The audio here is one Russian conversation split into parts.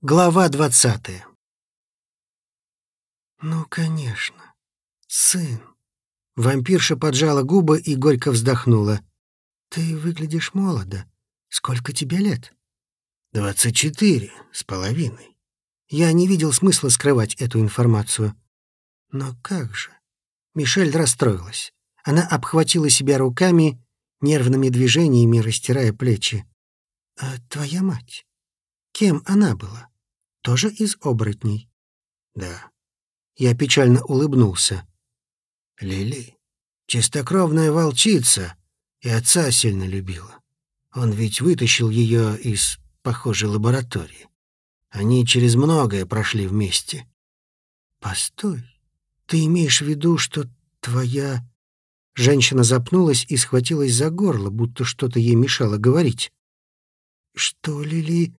Глава двадцатая. «Ну, конечно. Сын». Вампирша поджала губы и горько вздохнула. «Ты выглядишь молодо. Сколько тебе лет?» «Двадцать четыре с половиной». Я не видел смысла скрывать эту информацию. Но как же? Мишель расстроилась. Она обхватила себя руками, нервными движениями растирая плечи. «А твоя мать? Кем она была? Тоже из оборотней?» «Да». Я печально улыбнулся. «Лили, чистокровная волчица, и отца сильно любила. Он ведь вытащил ее из, похожей лаборатории. Они через многое прошли вместе». «Постой, ты имеешь в виду, что твоя...» Женщина запнулась и схватилась за горло, будто что-то ей мешало говорить. «Что, Лили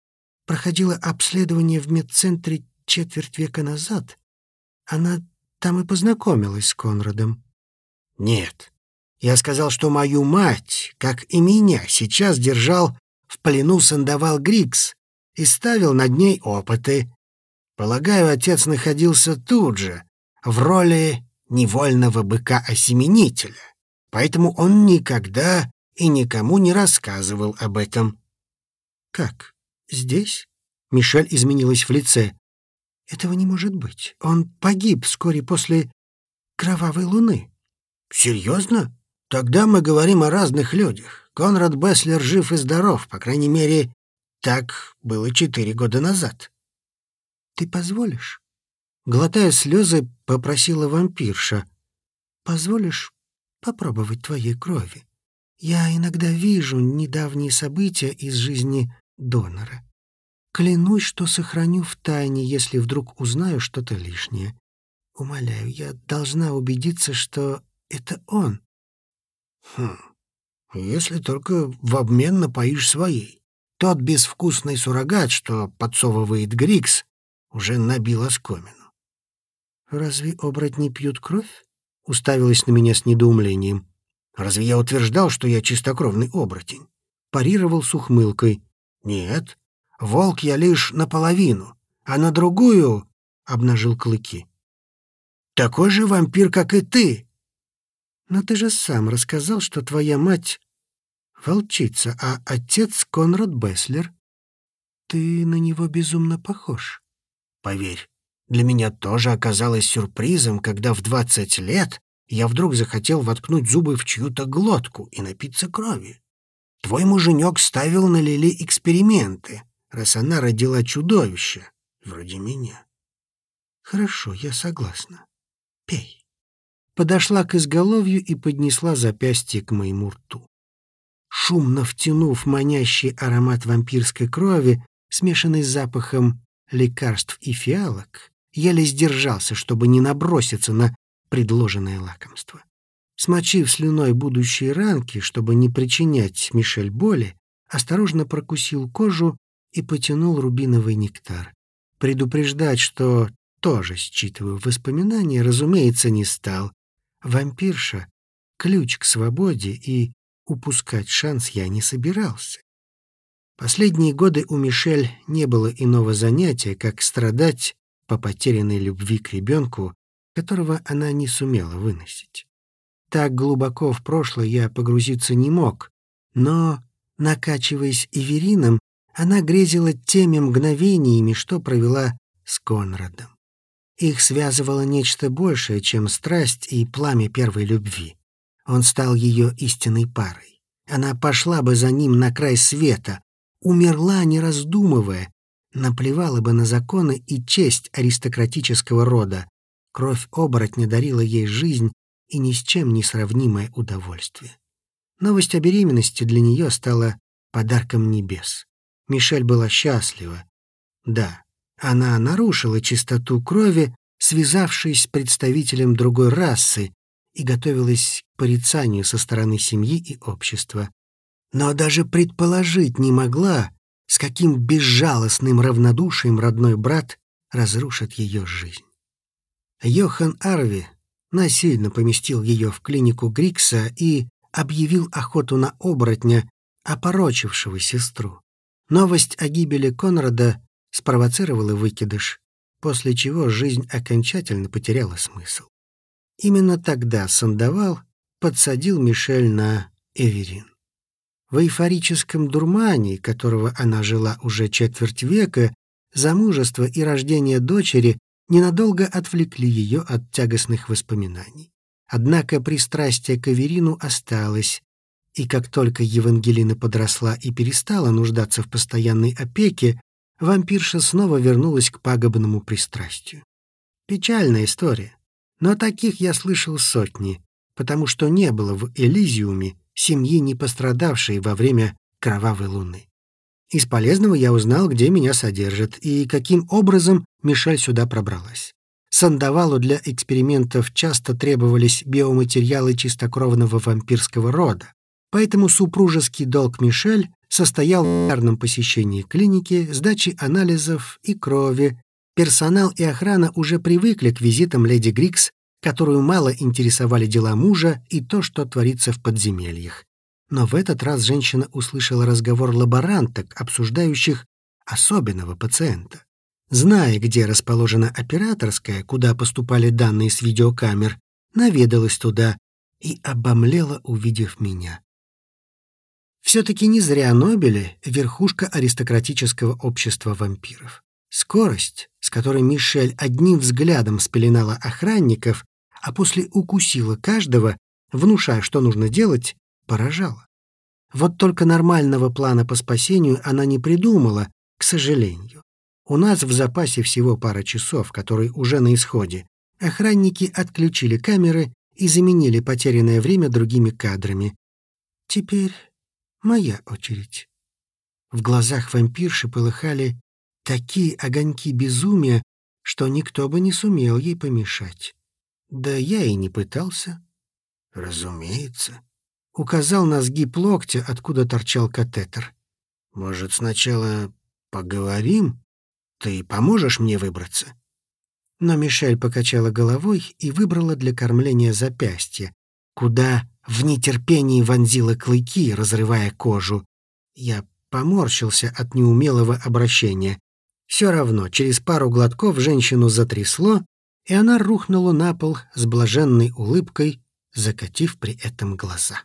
проходила обследование в медцентре четверть века назад? Она там и познакомилась с Конрадом». «Нет. Я сказал, что мою мать, как и меня, сейчас держал в плену Сандавал Грикс и ставил над ней опыты. Полагаю, отец находился тут же, в роли невольного быка-осеменителя, поэтому он никогда и никому не рассказывал об этом. «Как? Здесь?» Мишель изменилась в лице. «Этого не может быть. Он погиб вскоре после кровавой луны». «Серьезно? Тогда мы говорим о разных людях. Конрад Беслер жив и здоров, по крайней мере, так было четыре года назад». «Ты позволишь?» Глотая слезы, попросила вампирша. «Позволишь попробовать твоей крови? Я иногда вижу недавние события из жизни донора. Клянусь, что сохраню в тайне, если вдруг узнаю что-то лишнее. Умоляю, я должна убедиться, что это он». «Хм, если только в обмен напоишь своей. Тот безвкусный суррогат, что подсовывает Грикс, уже набил оскомину. «Разве оборотни пьют кровь?» — уставилась на меня с недоумлением. «Разве я утверждал, что я чистокровный оборотень?» Парировал с ухмылкой. «Нет, волк я лишь наполовину, а на другую...» — обнажил клыки. «Такой же вампир, как и ты!» «Но ты же сам рассказал, что твоя мать — волчица, а отец — Конрад Беслер. Ты на него безумно похож». «Поверь, для меня тоже оказалось сюрпризом, когда в двадцать лет я вдруг захотел воткнуть зубы в чью-то глотку и напиться крови. Твой муженек ставил на Лили эксперименты, раз она родила чудовище, вроде меня. Хорошо, я согласна. Пей. Подошла к изголовью и поднесла запястье к моему рту. Шумно втянув манящий аромат вампирской крови, смешанный с запахом лекарств и фиалок, еле сдержался, чтобы не наброситься на предложенное лакомство. Смочив слюной будущие ранки, чтобы не причинять Мишель боли, осторожно прокусил кожу и потянул рубиновый нектар. Предупреждать, что тоже считываю воспоминания, разумеется, не стал. Вампирша — ключ к свободе, и упускать шанс я не собирался. Последние годы у Мишель не было иного занятия, как страдать по потерянной любви к ребенку, которого она не сумела выносить. Так глубоко в прошлое я погрузиться не мог, но, накачиваясь Иверином, она грезила теми мгновениями, что провела с Конрадом. Их связывало нечто большее, чем страсть и пламя первой любви. Он стал ее истинной парой. Она пошла бы за ним на край света, умерла, не раздумывая, наплевала бы на законы и честь аристократического рода. Кровь оборотня дарила ей жизнь и ни с чем не сравнимое удовольствие. Новость о беременности для нее стала подарком небес. Мишель была счастлива. Да, она нарушила чистоту крови, связавшись с представителем другой расы, и готовилась к порицанию со стороны семьи и общества. Но даже предположить не могла, с каким безжалостным равнодушием родной брат разрушит ее жизнь. Йохан Арви насильно поместил ее в клинику Грикса и объявил охоту на оборотня, опорочившего сестру. Новость о гибели Конрада спровоцировала выкидыш, после чего жизнь окончательно потеряла смысл. Именно тогда Сандовал подсадил Мишель на Эверин. В эйфорическом дурмане, которого она жила уже четверть века, замужество и рождение дочери ненадолго отвлекли ее от тягостных воспоминаний. Однако пристрастие к Аверину осталось, и как только Евангелина подросла и перестала нуждаться в постоянной опеке, вампирша снова вернулась к пагубному пристрастию. Печальная история, но таких я слышал сотни, потому что не было в Элизиуме семьи, не пострадавшей во время кровавой луны. Из полезного я узнал, где меня содержат и каким образом Мишель сюда пробралась. Сандавалу для экспериментов часто требовались биоматериалы чистокровного вампирского рода, поэтому супружеский долг Мишель состоял в регулярном посещении клиники, сдаче анализов и крови. Персонал и охрана уже привыкли к визитам леди Грикс, которую мало интересовали дела мужа и то, что творится в подземельях. Но в этот раз женщина услышала разговор лаборанток, обсуждающих особенного пациента. Зная, где расположена операторская, куда поступали данные с видеокамер, наведалась туда и обомлела, увидев меня. Все-таки не зря Нобели — верхушка аристократического общества вампиров. Скорость, с которой Мишель одним взглядом спеленала охранников, а после укусила каждого, внушая, что нужно делать, поражала. Вот только нормального плана по спасению она не придумала, к сожалению. У нас в запасе всего пара часов, которые уже на исходе. Охранники отключили камеры и заменили потерянное время другими кадрами. Теперь моя очередь. В глазах вампирши полыхали такие огоньки безумия, что никто бы не сумел ей помешать. Да я и не пытался. Разумеется. Указал на сгиб локтя, откуда торчал катетер. Может, сначала поговорим? Ты поможешь мне выбраться? Но Мишель покачала головой и выбрала для кормления запястье, куда в нетерпении вонзила клыки, разрывая кожу. Я поморщился от неумелого обращения. Все равно, через пару глотков женщину затрясло, и она рухнула на пол с блаженной улыбкой, закатив при этом глаза.